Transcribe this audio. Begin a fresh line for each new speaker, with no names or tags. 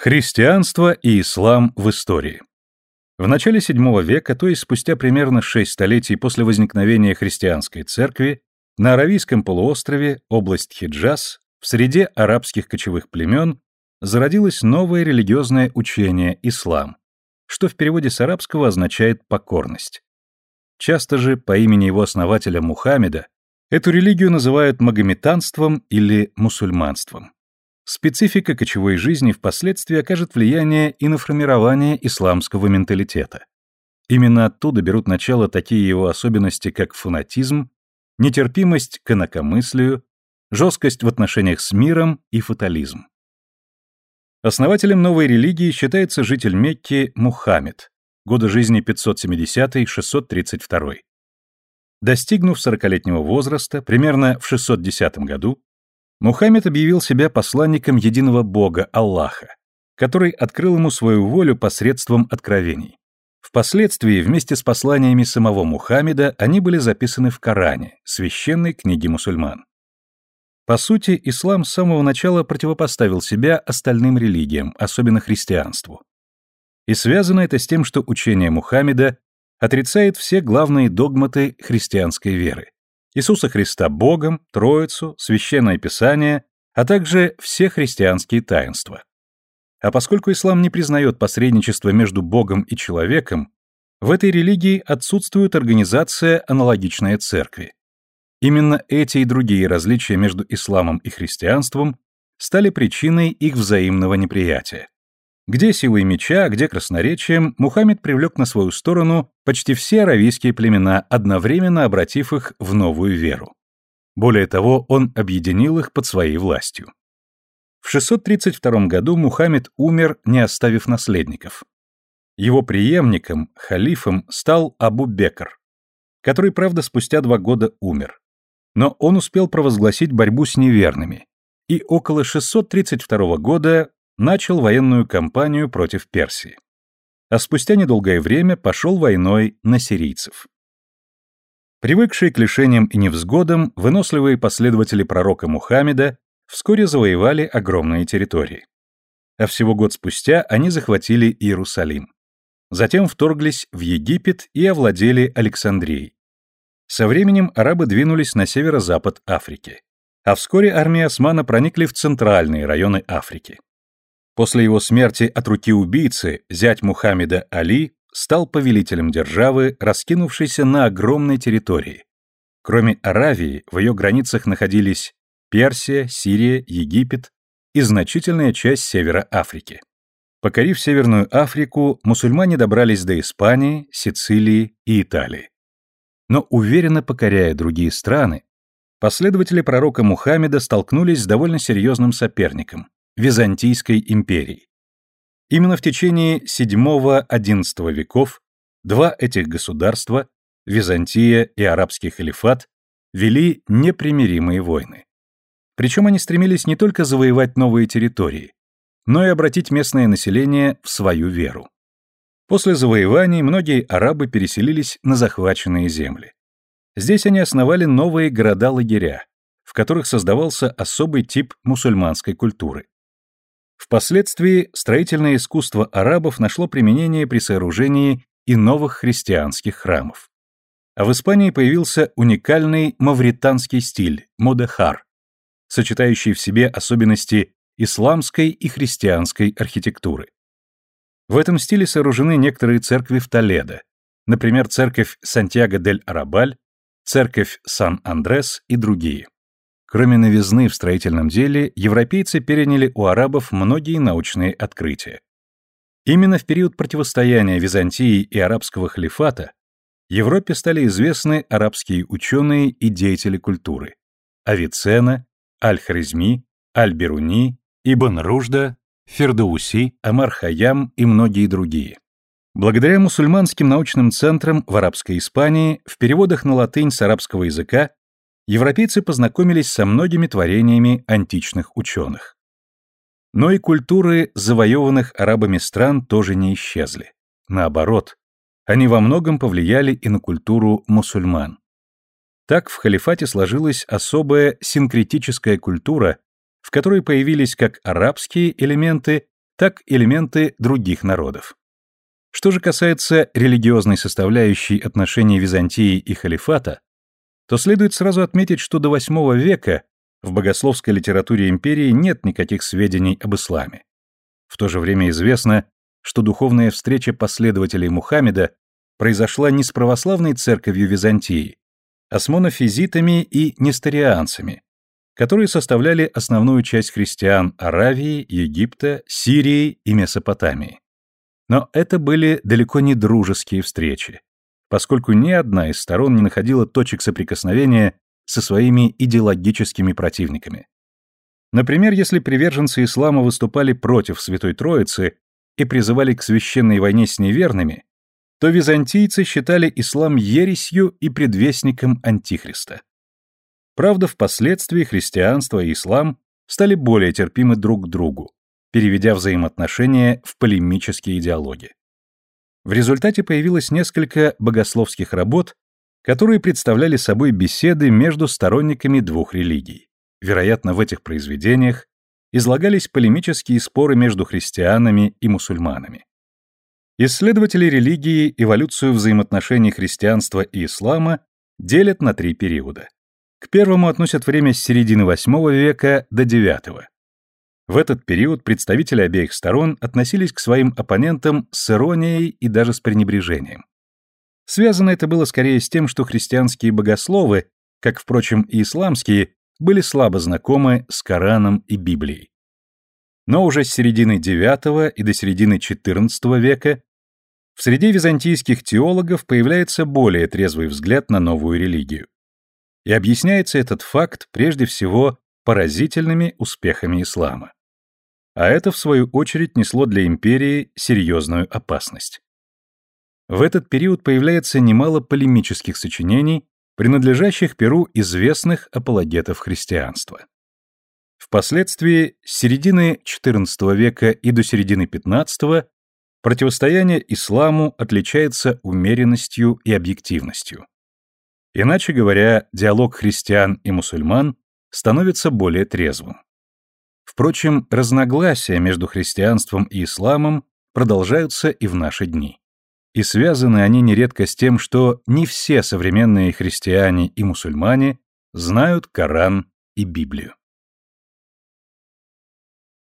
Христианство и ислам в истории. В начале VII века, то есть спустя примерно шесть столетий после возникновения христианской церкви, на Аравийском полуострове, область Хиджаз, в среде арабских кочевых племен, зародилось новое религиозное учение – ислам, что в переводе с арабского означает «покорность». Часто же по имени его основателя Мухаммеда эту религию называют магометанством или мусульманством. Специфика кочевой жизни впоследствии окажет влияние и на формирование исламского менталитета. Именно оттуда берут начало такие его особенности, как фанатизм, нетерпимость к инакомыслию, жесткость в отношениях с миром и фатализм. Основателем новой религии считается житель Мекки Мухаммед, годы жизни 570-632. Достигнув 40-летнего возраста, примерно в 610 году, Мухаммед объявил себя посланником единого Бога, Аллаха, который открыл ему свою волю посредством откровений. Впоследствии вместе с посланиями самого Мухаммеда они были записаны в Коране, священной книге мусульман. По сути, ислам с самого начала противопоставил себя остальным религиям, особенно христианству. И связано это с тем, что учение Мухаммеда отрицает все главные догматы христианской веры. Иисуса Христа Богом, Троицу, Священное Писание, а также все христианские таинства. А поскольку ислам не признает посредничество между Богом и человеком, в этой религии отсутствует организация, аналогичная церкви. Именно эти и другие различия между исламом и христианством стали причиной их взаимного неприятия. Где силой меча, где красноречием, Мухаммед привлек на свою сторону почти все аравийские племена, одновременно обратив их в новую веру. Более того, он объединил их под своей властью. В 632 году Мухаммед умер, не оставив наследников. Его преемником, халифом, стал Абу Бекр, который, правда, спустя два года умер. Но он успел провозгласить борьбу с неверными, и около 632 года начал военную кампанию против Персии. А спустя недолгое время пошел войной на сирийцев. Привыкшие к лишениям и невзгодам, выносливые последователи пророка Мухаммеда вскоре завоевали огромные территории. А всего год спустя они захватили Иерусалим. Затем вторглись в Египет и овладели Александрией. Со временем арабы двинулись на северо-запад Африки. А вскоре армии османа проникли в центральные районы Африки. После его смерти от руки убийцы зять Мухаммеда Али стал повелителем державы, раскинувшейся на огромной территории. Кроме Аравии, в ее границах находились Персия, Сирия, Египет и значительная часть севера Африки. Покорив Северную Африку, мусульмане добрались до Испании, Сицилии и Италии. Но уверенно покоряя другие страны, последователи пророка Мухаммеда столкнулись с довольно серьезным соперником Византийской империи. Именно в течение VII-XI веков два этих государства, Византия и арабский халифат, вели непримиримые войны. Причем они стремились не только завоевать новые территории, но и обратить местное население в свою веру. После завоеваний многие арабы переселились на захваченные земли. Здесь они основали новые города-лагеря, в которых создавался особый тип мусульманской культуры. Впоследствии строительное искусство арабов нашло применение при сооружении и новых христианских храмов. А в Испании появился уникальный мавританский стиль – модехар, сочетающий в себе особенности исламской и христианской архитектуры. В этом стиле сооружены некоторые церкви в Толедо, например, церковь Сантьяго-дель-Арабаль, церковь Сан-Андрес и другие. Кроме новизны в строительном деле, европейцы переняли у арабов многие научные открытия. Именно в период противостояния Византии и арабского халифата Европе стали известны арабские ученые и деятели культуры. Авиценна, Аль-Харизми, Аль-Беруни, Ибн Ружда, Фердауси, Амар Хаям и многие другие. Благодаря мусульманским научным центрам в арабской Испании в переводах на латынь с арабского языка европейцы познакомились со многими творениями античных ученых. Но и культуры завоеванных арабами стран тоже не исчезли. Наоборот, они во многом повлияли и на культуру мусульман. Так в халифате сложилась особая синкретическая культура, в которой появились как арабские элементы, так и элементы других народов. Что же касается религиозной составляющей отношений Византии и халифата, то следует сразу отметить, что до VIII века в богословской литературе империи нет никаких сведений об исламе. В то же время известно, что духовная встреча последователей Мухаммеда произошла не с православной церковью Византии, а с монофизитами и несторианцами, которые составляли основную часть христиан Аравии, Египта, Сирии и Месопотамии. Но это были далеко не дружеские встречи, поскольку ни одна из сторон не находила точек соприкосновения со своими идеологическими противниками. Например, если приверженцы ислама выступали против Святой Троицы и призывали к священной войне с неверными, то византийцы считали ислам ересью и предвестником Антихриста. Правда, впоследствии христианство и ислам стали более терпимы друг к другу, переведя взаимоотношения в полемические диалоги. В результате появилось несколько богословских работ, которые представляли собой беседы между сторонниками двух религий. Вероятно, в этих произведениях излагались полемические споры между христианами и мусульманами. Исследователи религии эволюцию взаимоотношений христианства и ислама делят на три периода. К первому относят время с середины VIII века до IX. В этот период представители обеих сторон относились к своим оппонентам с иронией и даже с пренебрежением. Связано это было скорее с тем, что христианские богословы, как, впрочем, и исламские, были слабо знакомы с Кораном и Библией. Но уже с середины IX и до середины XIV века в среде византийских теологов появляется более трезвый взгляд на новую религию. И объясняется этот факт прежде всего поразительными успехами ислама а это, в свою очередь, несло для империи серьезную опасность. В этот период появляется немало полемических сочинений, принадлежащих перу известных апологетов христианства. Впоследствии, с середины XIV века и до середины XV противостояние исламу отличается умеренностью и объективностью. Иначе говоря, диалог христиан и мусульман становится более трезвым. Впрочем, разногласия между христианством и исламом продолжаются и в наши дни. И связаны они нередко с тем, что не все современные христиане и мусульмане знают Коран и Библию.